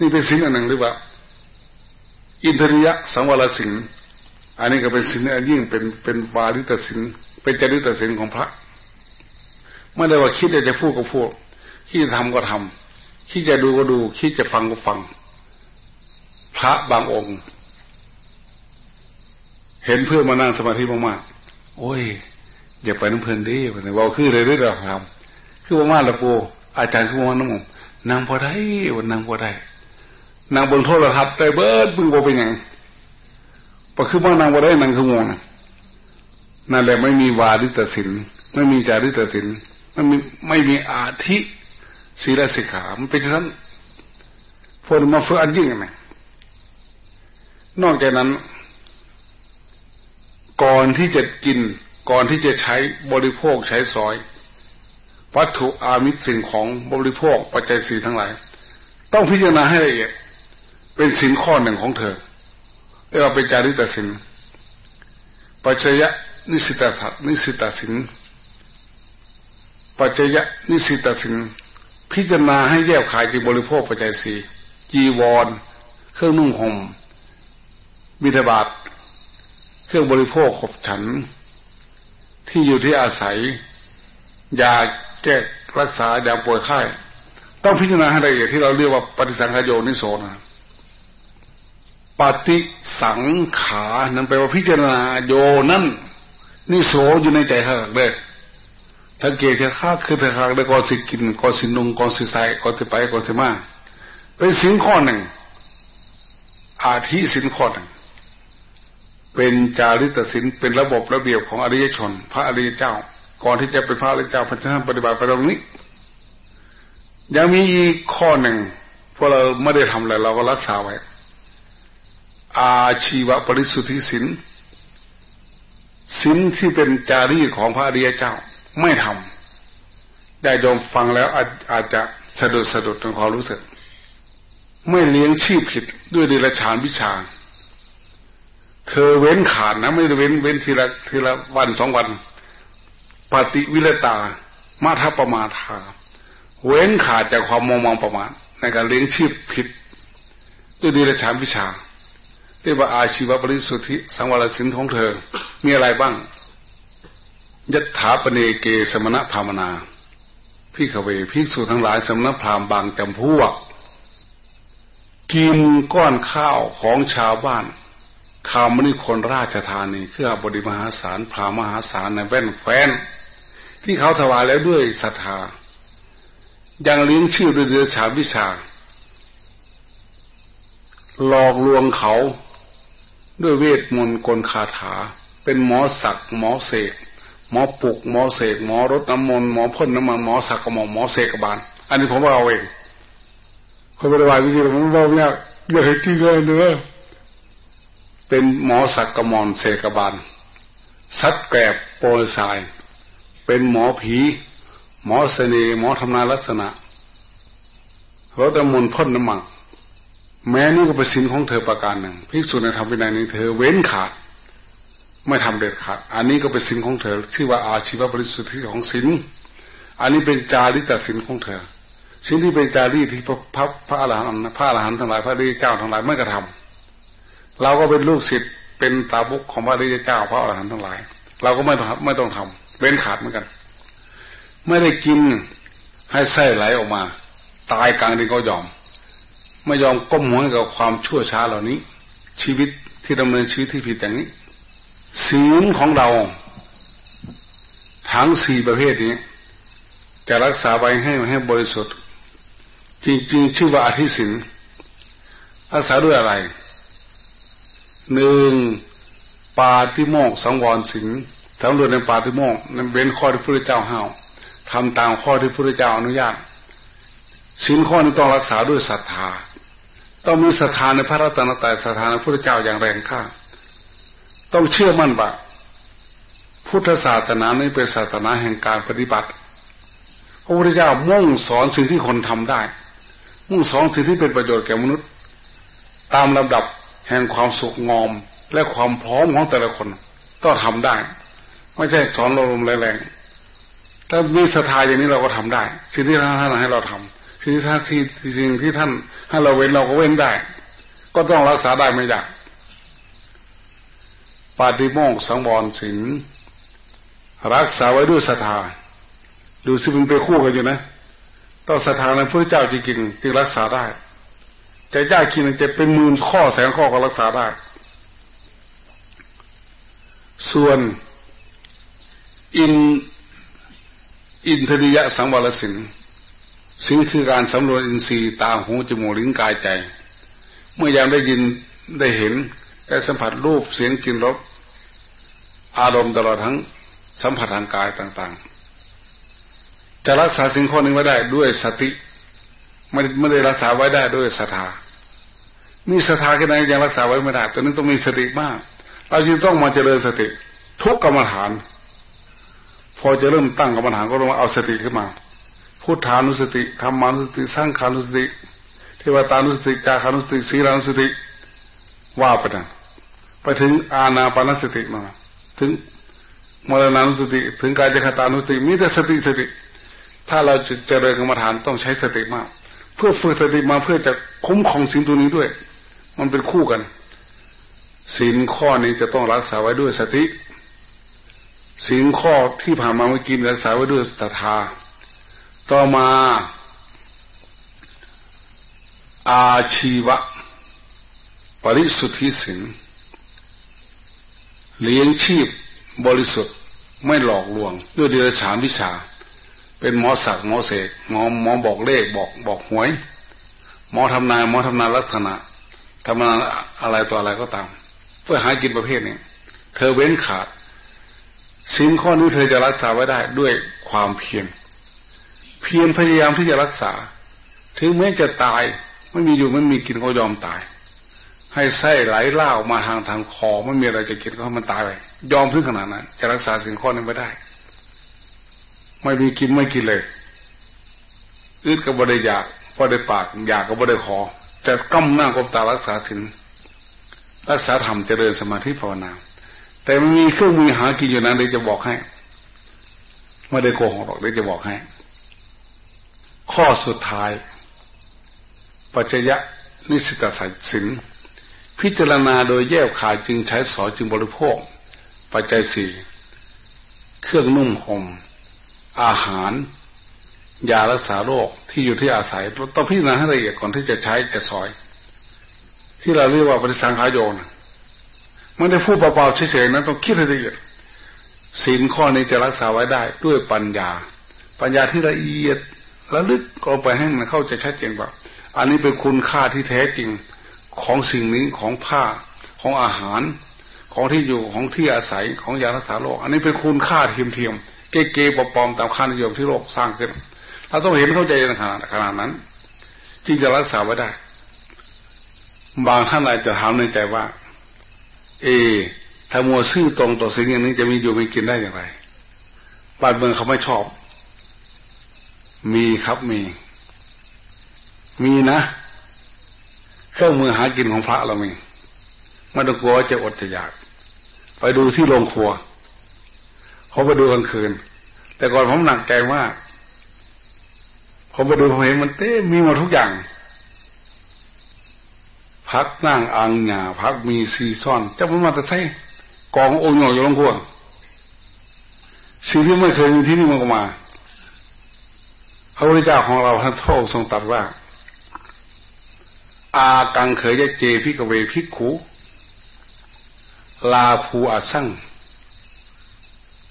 นี่เป็นสิ่งอันหนึ่งหรือเปล่า อินทริยะสังวรสิงอันนี้ก็เป็นสินอันยิ่งเป็นเป็นวาริตสินเป็นจริตสินของพระไม่ได้ว่าคิดจะพูดก็พูดคิดจะทำก็ทำคิดจะดูก็ดูคิดจะฟังก็ฟัง พระบางองค์ เห็นเพื่อนมานั่งสมาธิมากๆโอ้ยอย่าไปน้ำเพลินดิเราคือเลยด้วยเราครับคือว่ามาละปูอาจารย์คือว่าน้ำ นั่งพอได้วันนั่งพอได้นางบนโทรทัศน์ได้เบิดมึงโบเป็นยังพอคือว่านางบ่ได้นางคือวงนั่นแหละไม่มีวาริตศิลไม่มีจาริตศิลไม่มีไม่มีอาธิศีลสิกขา มันเป็นชั้นพวกมาเฟื่ออันยิ่งไงนอกจากนั้น ก่อนที่จะกิน ก่อนที่จะใช้บริโภคใช้สอย วัตถุอามิตรสิ่งของบริโภคปัจจัยสี่ทั้งหลาย ต้องพิจารณาให้ละเอียด เป็นสินข้อหนึ่งของเธอเรียกว่าเป็นจาริตสินปัจจยนิสิตาันิสิตาสินปัจจยนิสิตาสินพิจารณาให้แยกขายจากบริโภคปัจจัยสี่จีวร เครื่องนุ่งห่มบิดาบาตเครื่องบริโภคขบฉัน ที่อยู่ที่อาศัยยา แก้รักษายาป่วยไข้ต้องพิจารณาให้ละเอียดที่เราเรียกว่าปฏิสังขยโยนิโสนะปฏิสังขานั้นแปลว่าพิจารณาโยนั่นนิโสอยู่ในใจข้าเลยสังเกตแค่ข้าคือแต่ข้าได้ก่อนสิกินก่อนสินุงก่อนสิใส่ก่อนสิไปก่อนสิมาเป็นสิ่งข้อหนึ่ง อาทิสินข้อหนึ่ง เป็นจาริตศินเป็นระบบระเบียบของอริยชน พระอริยเจ้า ก่อนที่จะเป็นพระอริยเจ้าพระเจ้าปฏิบัติไปตรงนี้ ยังมีอีกข้อหนึ่งพวกเราไม่ได้ทำอะไรเราก็รักษาไว้ อาชีวปริสุทธิสินสินที่เป็นจารีของพระอริยเจ้าไม่ทำได้ยอมฟังแล้วอาอาจจะสะดุดสะดุดในความรู้สึก ไม่เลี้ยงชีพผิดด้วยเดรัจฉานวิชา เธอเว้นขาดนะ ไม่ได้เว้นเว้นทีละทีละวันสองวัน ปฏิวิรตา มาทัปมาทา เว้นขาดจากความมองมองประมาทในการเลี้ยงชีพผิดด้วยดีละชานวิชาเรียกว่าอาชีวบริสุทธิสังวรสินของเธอ มีอะไรบ้างยัตถาปเนเกสมณะพามนาพี่ขเวพิกษุทั้งหลายสมณพราหมณ์บางจำพวก กินก้อนข้าวของชาวบ้านคามนิคนราชธานีเครือบดีมหาศาลพรามหาศาลในแว่นแฟน ที่เขาถวายแล้วด้วยศรัทธายังเลี้ยงชื่อด้วยเดือชาวิชา หลอกลวงเขาด้วยเวทมนต์กลคาถา เป็นหมอสักหมอเสกหมอปุกหมอเสกหมอรดน้ำมนต์หมอพ่นน้ำมันหมอสักกหมอหมอเสกบาลอันนี้ผมเอาเองคนปฏิบัติจริงๆผมบอกเนี่ยอย่าให้จริงเลยเนื้อเป็นหมอสักกมอนเสกบาลซัดแกบโปรยสาย เป็นหมอผี หมอเสน่ห์หมอทำนายลักษณะรถมนพ่นน้ำมันแม้นี่ก็เป็นสินของเธอประการหนึ่งพิสูจน์ในธรรมวินัยนี้เธอเว้นขาด ไม่ทำเด็ดขาด อันนี้ก็เป็นสินของเธอ ชื่อว่าอาชีวบริสุทธิ์ของสินอันนี้เป็นจาริตสินของเธอสิ่งที่เป็นจารีที่พระพระพระอรหันต์พระอรหันต์ทั้งหลายพระดีเจ้าทั้งหลายไม่กระทำเราก็เป็นลูกศิษย์เป็นตาบุกของพระริยเจ้าพระอรหันต์ทั้งหลาย เราก็ไม่ต้องไม่ต้องทำ เว้นขาดเหมือนกัน ไม่ได้กินให้ไส้ไหลออกมา ตายกลางดินก็ยอม ไม่ยอมก้มหัวกับความชั่วช้าเหล่านี้ ชีวิตที่ดำเนินชีวิตที่ผิดอย่างนี้ศีลของเรา ทั้งสี่ประเภทนี้ จะรักษาไว้ให้ให้บริสุทธิ์ จริงๆ ชื่อว่าอธิศินรักษาด้วยอะไรหนึ่งปาติโมกสังวรสิง สำรวจในปาติโมกนั้นเว้นข้อที่พระเจ้าห้าวทำตามข้อที่พระเจ้าอนุญาตสินข้อนี้ต้องรักษาด้วยศรัทธา ต้องมีศรัทธาในพระรัตนตรัยศรัทธาในพระเจ้าอย่างแรงข้าต้องเชื่อมั่นว่าพุทธศาสนานี้เป็นศาสนาแห่งการปฏิบัติ พระพุทธเจ้ามุ่งสอนสิ่งที่คนทำได้ มุ่งสอนสิ่งที่เป็นประโยชน์แก่มนุษย์ ตามลำดับแห่งความสุขงอมและความพร้อมของแต่ละคนต้องทำได้ ไม่ใช่สอนลมแรงๆถ้ามีศรัทธาอย่างนี้เราก็ทำได้ สิ่งที่ท่านให้เราทำสิ่งที่ท่านที่จริงที่ท่านให้เราเว้นเราก็เว้นได้ ก็ต้องรักษาได้ไม่ยากปาฏิโมกสังวรศีลรักษาไว้ด้วยศรัทธาดูสิมันไปคู่กันอยู่นะต้องศรัทธาในพระเจ้าจริงๆจึงรักษาได้จะยากขีนจะเป็นหมื่นข้อแสนข้อก็รักษาได้ ส่วน อินอินทริยะสังวรสินสิ่งคือการสำรวจอินทรีย์ตาหูจมูกลิ้นกายใจ เมื่อยามได้ยินได้เห็นได้สัมผัสรูปเสียงกลิ่นรสอารมณ์ตลอดทั้งสัมผัสทางกายต่าง ๆ จะรักษาสิ่งข้อนี้ไว้ได้ด้วยสติไม่ไม่ได้รักษาไว้ได้ด้วยศรัทธามีศรัทธาแค่ไหนยังรักษาไว้ไม่ได้ตัวนี้ต้องมีสติมาก เราจึงต้องมาเจริญสติ ทุกกรรมฐาน พอจะเริ่มตั้งกรรมฐานก็ต้องเอาสติขึ้นมาพุทธานุสติธรรมานุสติสร้างขานุสติ เทวตานุสติจาขานุสติศีลานุสติว่าไปนะไปถึงอาณาปานสติมา ถึงมรณานุสติ ถึงกายคตานุสติมีแต่สติสติ ถ้าเราจะเจริญกรรมฐานต้องใช้สติมาก เพื่อฝึกสติมาเพื่อจะคุ้มของสิ่งตัวนี้ด้วย มันเป็นคู่กันสิ่งข้อนี้จะต้องรักษาไว้ด้วยสติ สิ่งข้อที่ผ่านมาเมื่อกี้รักษาไว้ด้วยศรัทธา ต่อมา อาชีวะ ปริสุทธิสินเลี้ยงชีพบริสุทธิ์ไม่หลอกลวง ด้วยเดรัจฉานวิชา เป็นหมอสักหมอเสกหมอหมอบอกเลขบอกบอกหวย หมอทำนายหมอทำนายลักษณะทำนายอะไรต่ออะไรก็ตาม เพื่อหากินประเภทนี้เธอเว้นขาด สิ่งข้อนี้เธอจะรักษาไว้ได้ด้วยความเพียรเพียรพยายามที่จะรักษา ถึงแม้จะตายไม่มีอยู่ไม่มีกินก็ยอมตาย ให้ไส้ไหลเล่ามาทางทางคอไม่มีอะไรจะกินก็ให้มันตายไปยอมถึงขนาดนั้นจะรักษาสิ่งข้อนี้ไม่ได้ ไม่มีกินไม่กินเลยอึดก็บ่ได้อยากบ่ได้ปากอยากก็บ่ได้ขอแต่ก้มหน้าก้มตารักษาสิ่งรักษาธรรมเจริญสมาธิภาวนา แต่มันมีเครื่องมือหากินอยู่นั้นเดี๋ยวจะบอกให้ไม่ได้โกหกหรอกเดี๋ยวจะบอกให้ ข้อสุดท้าย ปัจจยะนิสิตสัจสินพิจารณาโดยแยกขายจึงใช้สอจึงบริโภค ปัจจัยสี่เครื่องนุ่มห่มอาหาร ยารักษาโรคที่อยู่ที่อาศัยต้องพิจารณาให้ละเอียดก่อนที่จะใช้จะสอย ที่เราเรียกว่าปฏิสังขายโยน ไม่ได้พูดเปล่าๆเฉยๆนะต้องคิดให้ละเอียดศีลข้อนี้จะรักษาไว้ได้ด้วยปัญญา ปัญญาที่ละเอียดแล้วลึกก็ไปให้มันเข้าใจชัดเจนว่าอันนี้เป็นคุณค่าที่แท้จริงของสิ่งนี้ของผ้าของอาหาร ของที่อยู่ของที่อาศัยของยารักษาโรคอันนี้เป็นคุณค่าเทียมเทียมเก๋เปลอมตามค่านิยมที่โลกสร้างขึ้นเราต้องเห็นเข้าใจขนาดขนาดนั้นที่จะรักษาไว้ได้ บางท่านอาจจะถามในใจว่า เอ ถ้ามัวซื่อตรงต่อสิ่งอย่างนี้จะมีอยู่มีกินได้อย่างไรบ้านเมืองเขาไม่ชอบ มีครับมี มีนะเครื่องมือหากินของพระเรามีไม่ต้องกลัวจะอดจะอยาก ไปดูที่โรงครัวเขาไปดูกลางคืน แต่ก่อนผมหนักใจมากผมไปดูผมเห็นมันเต้มีหมดทุกอย่าง พักนั่งอังหยาพักมีซีซ่อนจะมันมาแต่ใช่กองโอ่งหน่อยอยู่โรงครัวสิ่งที่ไม่เคยมีที่นี่มันก็มาพระพุทธเจ้าของเราท่านโทษทรงตรัสว่า อากังเขยเจพิกเวพิกขูลาภูอาสั่ง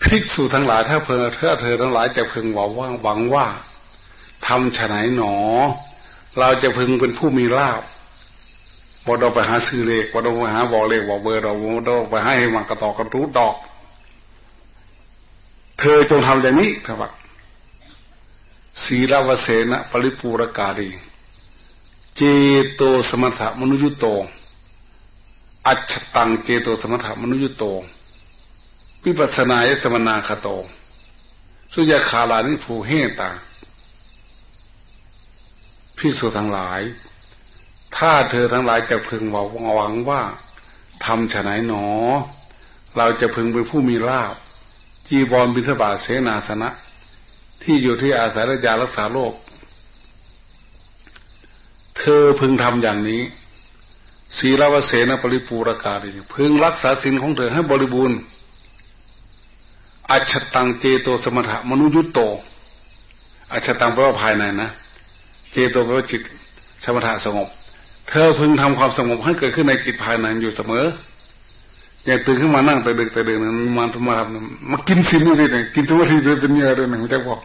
ภิกษุทั้งหลายถ้าเพิ่งเธอเธอทั้งหลายจะพึงหวังว่าหวังว่าทำฉไหนหนอ เราจะพึงเป็นผู้มีลาภ บ่เราไปหาซื้อเลขบ่เราไปหาบอกเลขบอกเบอร์เราบ่เราไปให้มากระตอกกระตูดดอก เธอจงทำอย่างนี้ครับศีลวเสนะปริปูรกาดีเจโตสมถะมนุยุโต อัจฉตังเจโตสมถะมนุยุโตวิปัสนายสมนาคโต สุยาคาลานิภูเฮตาพิสุทั้งหลาย ถ้าเธอทั้งหลายจะพึงหวังว่าทำฉไหนหนอ เราจะพึงเป็นผู้มีลาบจีบอลบิสบาเสนาสนะ ที่อยู่ที่อาศัยระยารักษาโรคเธอพึงทำอย่างนี้ศีลวเสนปริปูรกาีพึงรักษาศีลของเธอให้บริบูรณ์อัจตังเจโตสมถะมนุยุตโตอัจตังแปลว่าภายในนะ เจโตแปลว่าจิตสมถะสงบ เธอพึงทำความสงบให้เกิดขึ้นในจิตภายในอยู่เสมอ อย่าตื่นขึ้นมานั่งแต่ดึกแต่เดินมามาทำมากินสิ่งนี้เลยกินทุกทีเป็นเนื้อเลยหนึ่งจะบอก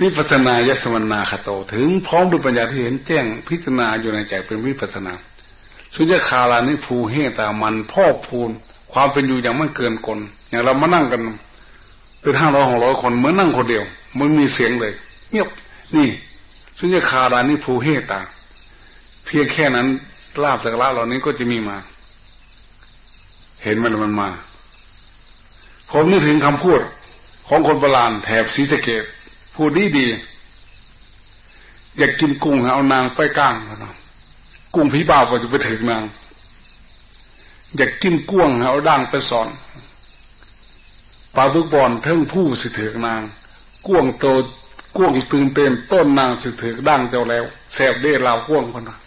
วิปัสนายสมนาคโต ถึงพร้อมด้วยปัญญาที่เห็นแจ้งพิจารณาอยู่ในใจเป็นวิปัสนา สุญญคาลานิภูเฮตามันพ่อพูน ความเป็นอยู่อย่างไม่เกินกลอย่างเรามานั่งกันเป็นห้าร้อยหกร้อยคนเหมือนนั่งคนเดียว มันมีเสียงเลย เงียบนี่ สุญญคาลานิภูเฮตา พียงแค่นั้นลาบสักลาเหล่านี้ก็จะมีมา เห็นมันมันมา ผมนึกถึงคำพูดของคนโบราณแถบศรีสะเกดพูดดีดีอยากกินกุ้งเอานางไปก้างนะกุ้งผีบ่าวก็จะไปถึงนาง อยากกินกุ้งเอาด่างไปสอนปลาบึกบอลเทิงผู้สิถือนางกุ้งโตกุ้งตื่นเต้นต้นนางสิถือด่างเจ้าแล้วแสบเด้ลาวกุ้งคนนะ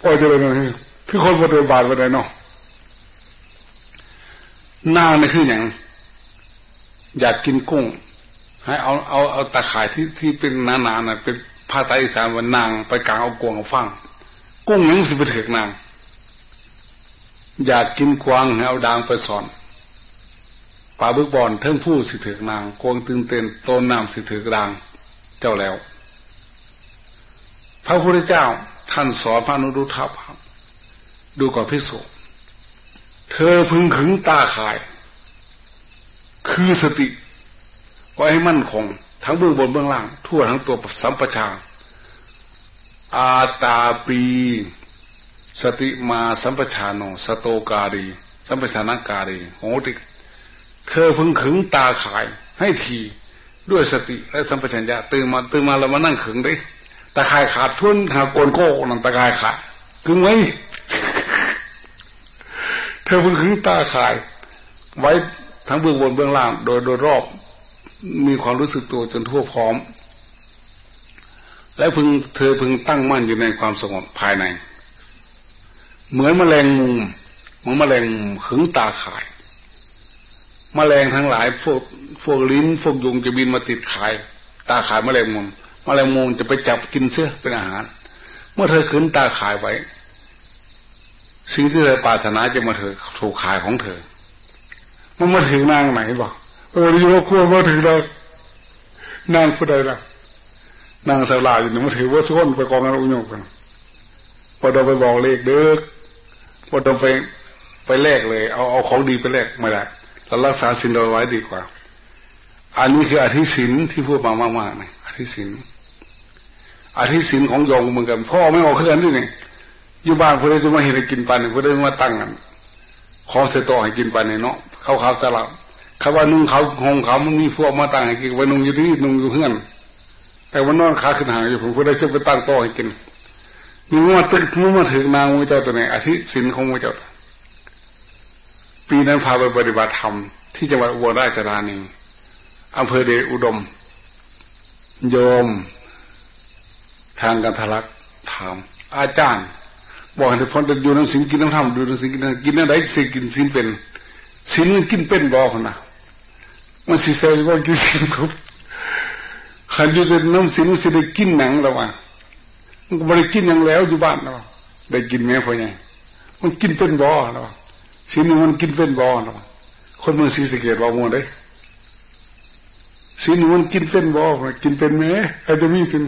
โอ้ยจะเป็นไงคือคนปฏิบัติไปเลยเนาะนางนี่คืออย่างอยากกินกุ้ง ให้เอาเอาเอาตะข่ายที่ที่เป็นหนาๆน่ะเป็นผ้าไตอีสานวันนางไปกลางเอากวงเอาฟังกุ้งยังสิไปถือนาง อยากกินกวางให้เอาดางไปสอนปลาบึกบอลเทิงผู้สิถือนางกวงตึงเต้นต้นน้ำสิถือกดาง เจ้าแล้ว พระพุทธเจ้า ท่านสอนพระนุรุทธะดูก่อนพิสุเธอพึงขึงตาขาย คือสติไว้ให้มั่นคง ทั้งเบื้องบนเบื้องล่าง ทั่วทั้งตัวสัมปชาอาตาปีสติมาสัมปชาโนสโตการีสัมปชานาการีโหติเธอพึงขึงตาขายให้ทีด้วยสติและสัมปชัญญะตื่นมาตื่นมาแล้วมานั่งขึงด้ ตะขายขาดทุนหาโกนโก้นั่นตะขายขาดขึงไว้เธอพึงขึงตาขาย ไว้ทั้งเบื้องบนเบื้องล่าง โดยโดยรอบมีความรู้สึกตัวจนทั่วพร้อม และพึงเธอพึงตั้งมั่นอยู่ในความสงบภายใน เหมือนมแมลงมุมเหมือนมแมลงขึงตาข่ายมแมลงทั้งหลายพวกพวกลิ้นพวกยุงจะบินมาติดขาย ตาขายมแมลงมุม มแมลงมุมจะไปจับกินเสื้อเป็นอาหาร เมื่อเธอขึงตาขายไว้ สิ่งที่เธอปรารถนาจะมาเธอถูกขายของเธอ มันมาถึงนางไหนบอกเออที่ว่าควรมาถึงเรานางผู้ใดล่ะนางสาวลาอยู่นี่มาถือว่าส้นไปกองกันอุ้ยงกันพอเราไปบอกเลขเด้อพอเราไปไปแลกเลย เอาเอาของดีไปแลกไม่ได้เรารักษาสินเราไว้ดีกว่า อันนี้คืออธิสินที่พูดมามากๆนะอธิสิน อธิสินของยงเหมือนกันพ่อไม่ออกเคลื่อนนี่นี่อยู่บ้านเพื่อจะมาเห็นกินปันเพื่อจะมาตั้งกันขอเสตอให้กินปันเนาะเขาเขาสลับคำว่านุ่งเขาหงเขามันมีพวกมาตั้งให้กินว่านุ่งอยู่ที่นุ่งอยู่เพื่อนแต่ว่านอนขาขึ้นหางอยู่ผมก็ได้จะไปตั้งโต๊ะให้กินมีมาตึกมือมาถึงนางมือเจ้าตัวไหนอาทิศินของมือเจ้าปีนั้นพาไปปฏิบัติธรรมที่จังหวัดอุบลราชธานีอำเภอเดชอุดม โยม ทางกันทะลักถาม อาจารย์ บอกให้พ้นอยู่น้ำสินกินน้ำธรรมดูน้ำสินกินกินอะไรสิกินสินเป็นสินกินเป็นบอกนะมันสิเซลว่ากินสินครบขันอยู่ในน้ำสินมันสิได้กินหนังแล้ววะมันก็ไม่ได้กินยังแล้วอยู่บ้านแล้วได้กินไหมพ่อไงมันกินเป็นบอแล้วสินมันกินเป็นบอแล้วคนมือสีสเกตบอกมัวได้สินมันกินเป็นบอกินเป็นไหมใครจะมีกิน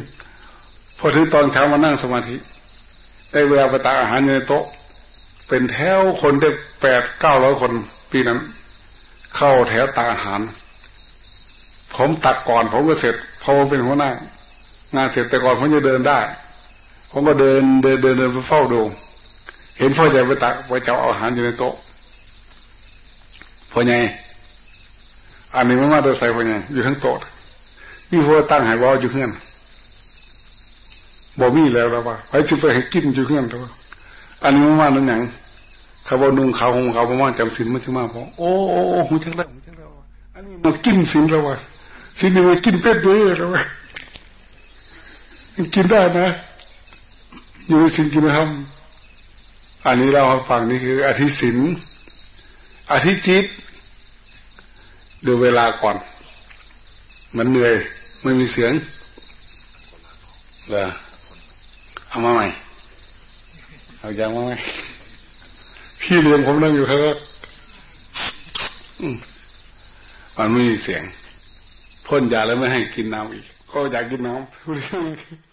พอถึงตอนเช้ามานั่งสมาธิได้เวลาไปตักอาหารในโต๊ะ เป็นแถวคนได้แปดเก้าร้อยคนปีนั้น เข้าแถวตักอาหาร ผมตักก่อนผมก็เสร็จพอเป็นหัวหน้างานเสร็จแต่ก่อนผมจะเดินได้ ผมก็เดินเดินเดินเดินไปเฝ้าดู เห็นพ่อใหญ่ไปตักไปเจ้าอาหารอยู่ในโต๊ะพ่อใหญ่อันนี้ไม่มาเดินใส่พ่อใหญ่อยู่ทั้งโต๊ะนี่พ่อตั้งหายว่าอยู่เพื่อน บอกมีแล้วแล้วว่าไปจุดไปให้กินอยู่เพื่อนแล้วอันนี้ไม่านึ่งอย่างเขาบอกนุ่งขาวหงเขาประมาณจำสินมันจะมาพอโอ้โอ้หูจักแล้วหูจักแล้วอันนี้มากินสินแล้ววะสินนี่มากินเป็ดด้วยแล้ววะกินได้นะ อยู่ในสินกินธรรมอันนี้เราฟังนี่คืออธิสินอธิจิตดูเวลาก่อน มันเหนื่อยไม่มีเสียงเลย เอามาใหม่เอาอย่างมาใหม่พี่เลี้ยงผมนั่งอยู่ครับมันไม่มีเสียงพพ่นยาแล้วไม่ให้กินน้ำอีก ก็อยากกินน้ำ